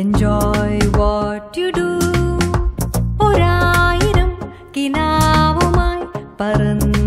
enjoy what you do ഒരായിരം കിനാവുമായി പറന്ന്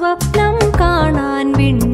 സ്വപ്നം കാണാൻ വിണ്ണിൽ